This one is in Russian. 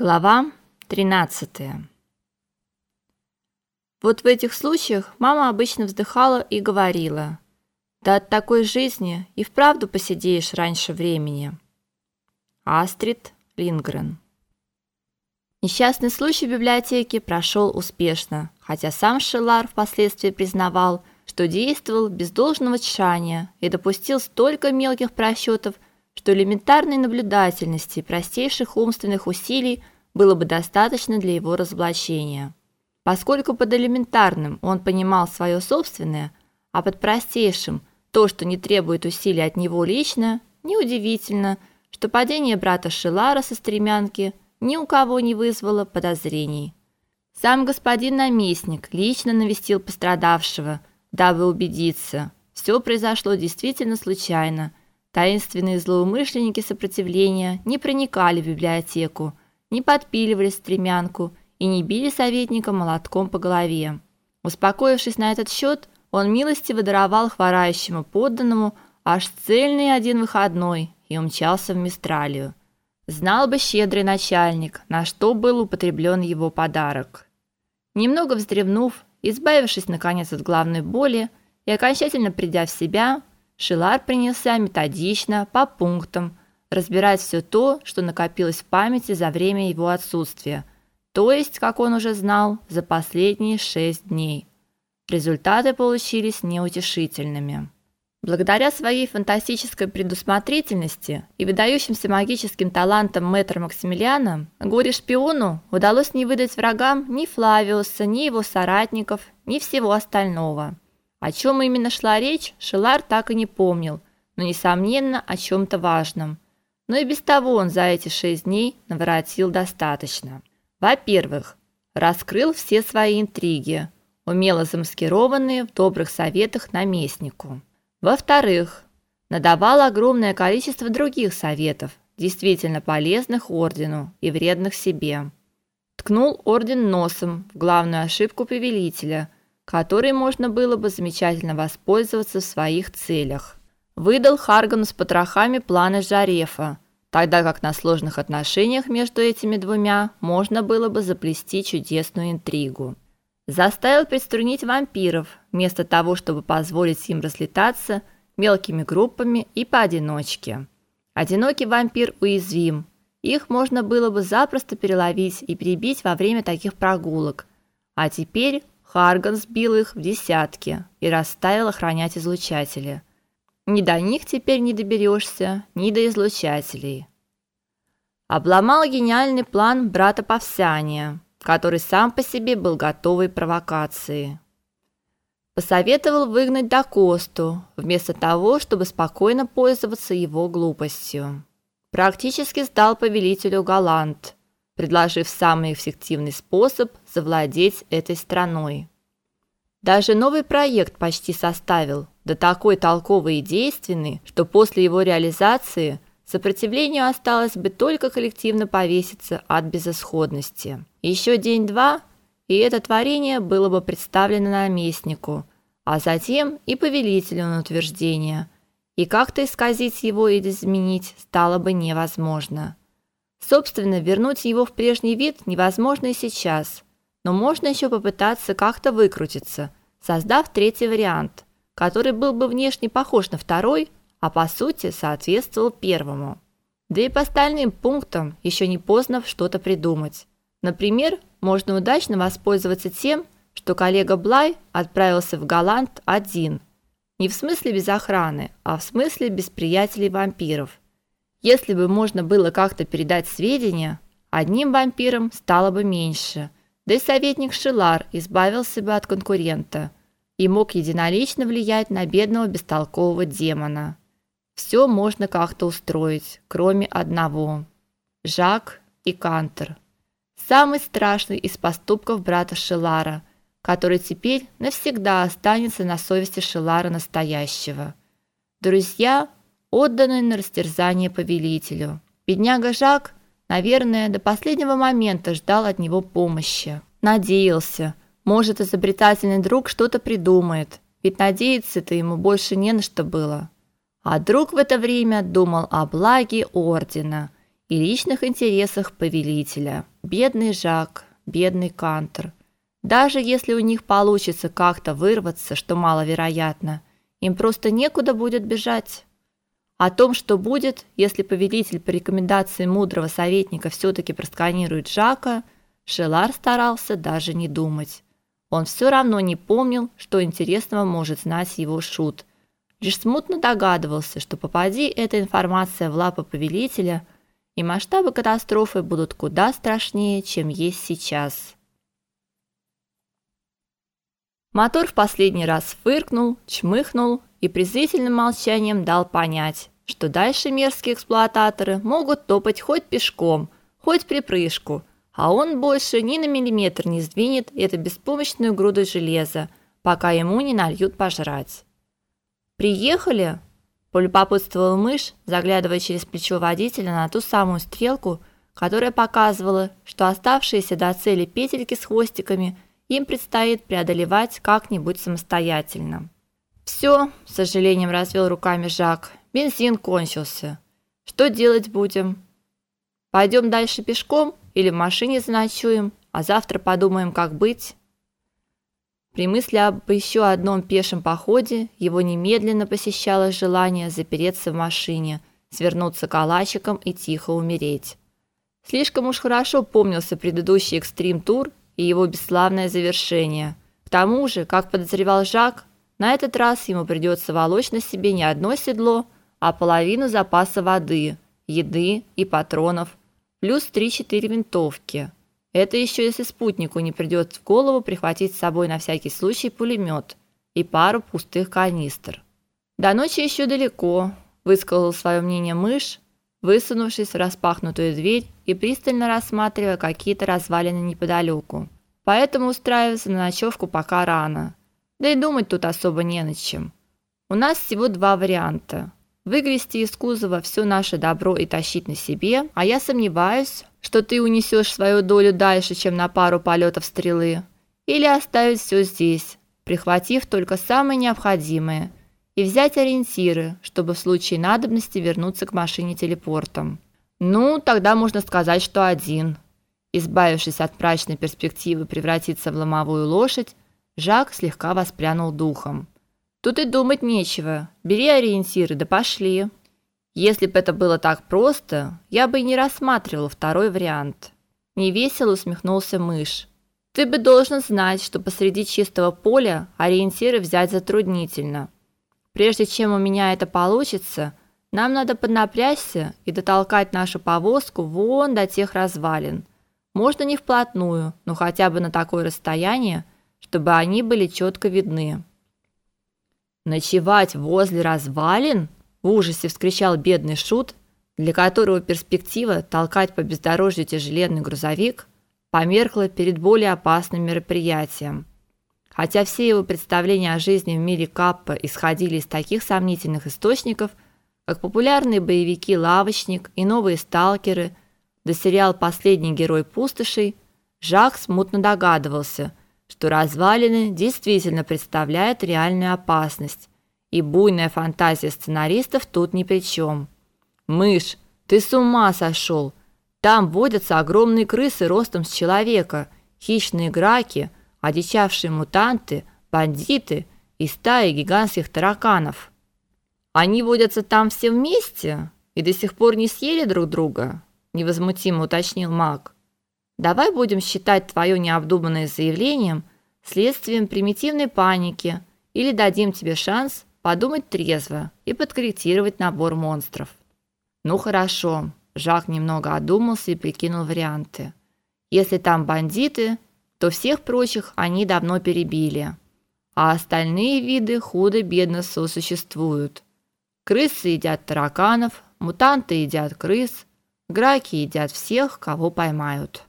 Глава 13. Вот в этих случаях мама обычно вздыхала и говорила: "Да от такой жизни и вправду посидеешь раньше времени". Астрид Лингрен. Несчастный случай в библиотеке прошел успешно, хотя сам Шелар впоследствии признавал, что действовал без должного тщания и допустил столько мелких просчетов, что элементарной наблюдательности и простейших умственных усилий было бы достаточно для его разоблачения. Поскольку под элементарным он понимал свое собственное, а под простейшим то, что не требует усилий от него лично, неудивительно, что падение брата Шилара со стремянки ни у кого не вызвало подозрений. Сам господин наместник лично навестил пострадавшего, дабы убедиться, все произошло действительно случайно. Таинственные злоумышленники сопротивления не проникали в библиотеку, не подпиливали стремянку и не били советника молотком по голове. Успокоившись на этот счет, он милостиво даровал хворающему подданному аж цельный один выходной и умчался в Мистралию. Знал бы щедрый начальник, на что был употреблен его подарок. Немного вздревнув, избавившись наконец от главной боли и окончательно придя в себя, Шилар принялся методично, по пунктам, разбирать все то, что накопилось в памяти за время его отсутствия, то есть, как он уже знал, за последние шесть дней. Результаты получились неутешительными. Благодаря своей фантастической предусмотрительности и выдающимся магическим талантам мэтра Максимилиана, горе-шпиону удалось не выдать врагам ни Флавиуса, ни его соратников, ни всего остального. О чем именно шла речь, Шелар так и не помнил, но несомненно о чем то важном – но и без того он за эти шесть дней наворотил достаточно. Во-первых, раскрыл все свои интриги, умело замаскированные в добрых советах наместнику. Во-вторых, надавал огромное количество других советов, действительно полезных ордену и вредных себе. Ткнул орден носом в главную ошибку повелителя, которой можно было бы замечательно воспользоваться в своих целях выдал Харгану с потрохами планы Жарефа, тогда как на сложных отношениях между этими двумя можно было бы заплести чудесную интригу. Заставил приструнить вампиров, вместо того, чтобы позволить им разлетаться мелкими группами и поодиночке. Одинокий вампир уязвим. Их можно было бы запросто переловить и прибить во время таких прогулок. А теперь Харган сбил их в десятки и расставил охранять излучатели – ни до них теперь не доберешься, ни до излучателей. Обломал гениальный план брата Павсяния, который сам по себе был готовой провокации. Посоветовал выгнать Дакосту, вместо того, чтобы спокойно пользоваться его глупостью. Практически сдал повелителю Галант, предложив самый эффективный способ завладеть этой страной. Даже новый проект почти составил, да такой толковый и действенный, что после его реализации сопротивлению осталось бы только коллективно повеситься от безысходности. Еще день-два, и это творение было бы представлено наместнику, а затем и повелителю на утверждение. И как-то исказить его или изменить стало бы невозможно. Собственно, вернуть его в прежний вид невозможно и сейчас – но можно еще попытаться как-то выкрутиться, создав третий вариант, который был бы внешне похож на второй, а по сути соответствовал первому. Да и по остальным пунктам еще не поздно что-то придумать. Например, можно удачно воспользоваться тем, что коллега Блай отправился в Голланд один. Не в смысле без охраны, а в смысле без приятелей-вампиров. Если бы можно было как-то передать сведения, одним вампирам стало бы меньше – да и советник Шилар избавился бы от конкурента и мог единолично влиять на бедного бестолкового демона. Все можно как-то устроить, кроме одного. Жак и Кантер. Самый страшный из поступков брата Шилара, который теперь навсегда останется на совести Шилара настоящего. Друзья, отданные на растерзание повелителю. Бедняга Жак Наверное, до последнего момента ждал от него помощи. Надеялся, может, изобретательный друг что-то придумает. Ведь надеяться-то ему больше не на что было. А друг в это время думал о благе ордена и личных интересах повелителя. Бедный Жак, бедный Кантер. Даже если у них получится как-то вырваться, что маловероятно, им просто некуда будет бежать. О том, что будет, если повелитель по рекомендации мудрого советника все таки просканирует Жака, Шелар старался даже не думать. Он все равно не помнил, что интересного может знать его шут. Лишь смутно догадывался, что попади эта информация в лапы повелителя, и масштабы катастрофы будут куда страшнее, чем есть сейчас. Мотор в последний раз фыркнул, чмыхнул и презрительным молчанием дал понять, что дальше мерзкие эксплуататоры могут топать хоть пешком, хоть припрыжку, а он больше ни на миллиметр не сдвинет эту беспомощную груду железа, пока ему не нальют пожрать. Приехали, полюбопытствовал мышь, заглядывая через плечо водителя на ту самую стрелку, которая показывала, что оставшиеся до цели петельки с хвостиками – им предстоит преодолевать как-нибудь самостоятельно. Все, с сожалением развел руками Жак. Бензин кончился. Что делать будем? Пойдем дальше пешком или в машине заночуем, а завтра подумаем, как быть? При мысли об еще одном пешем походе его немедленно посещало желание запереться в машине, свернуться калачиком и тихо умереть. Слишком уж хорошо помнился предыдущий экстрим-тур и его бесславное завершение. К тому же, как подозревал Жак, на этот раз ему придется волочь на себе не одно седло, а половину запаса воды, еды и патронов, плюс 3-4 винтовки. Это еще если спутнику не придёт в голову прихватить с собой на всякий случай пулемет и пару пустых канистр. До ночи еще далеко, высказал свое мнение мышь, высунувшись в распахнутую дверь и пристально рассматривая какие-то развалины неподалеку. Поэтому устраиваться на ночевку пока рано. Да и думать тут особо не над чем. У нас всего два варианта. Выгрести из кузова все наше добро и тащить на себе, а я сомневаюсь, что ты унесешь свою долю дальше, чем на пару полетов стрелы, или оставить все здесь, прихватив только самое необходимое – и взять ориентиры, чтобы в случае надобности вернуться к машине телепортом. Ну, тогда можно сказать, что один. Избавившись от прачной перспективы превратиться в ломовую лошадь, Жак слегка воспрянул духом. Тут и думать нечего. Бери ориентиры, да пошли. Если бы это было так просто, я бы и не рассматривал второй вариант. Невесело усмехнулся мышь. Ты бы должен знать, что посреди чистого поля ориентиры взять затруднительно. Прежде чем у меня это получится, нам надо поднапрячься и дотолкать нашу повозку вон до тех развалин. Можно не вплотную, но хотя бы на такое расстояние, чтобы они были четко видны. Ночевать возле развалин? В ужасе вскричал бедный шут, для которого перспектива толкать по бездорожью тяжеленный грузовик померкла перед более опасным мероприятием. Хотя все его представления о жизни в мире Каппа исходили из таких сомнительных источников, как популярные боевики Лавочник и новые сталкеры, да сериал Последний герой пустошей, Жак смутно догадывался, что развалины действительно представляют реальную опасность, и буйная фантазия сценаристов тут ни при чем. Мышь, ты с ума сошел! Там водятся огромные крысы ростом с человека, хищные граки – одичавшие мутанты, бандиты и стаи гигантских тараканов. Они водятся там все вместе и до сих пор не съели друг друга, невозмутимо уточнил Мак. Давай будем считать твое необдуманное заявление следствием примитивной паники или дадим тебе шанс подумать трезво и подкорректировать набор монстров. Ну хорошо, Жак немного одумался и прикинул варианты. Если там бандиты, то всех прочих они давно перебили, а остальные виды худо-бедно сосуществуют. Крысы едят тараканов, мутанты едят крыс, граки едят всех, кого поймают.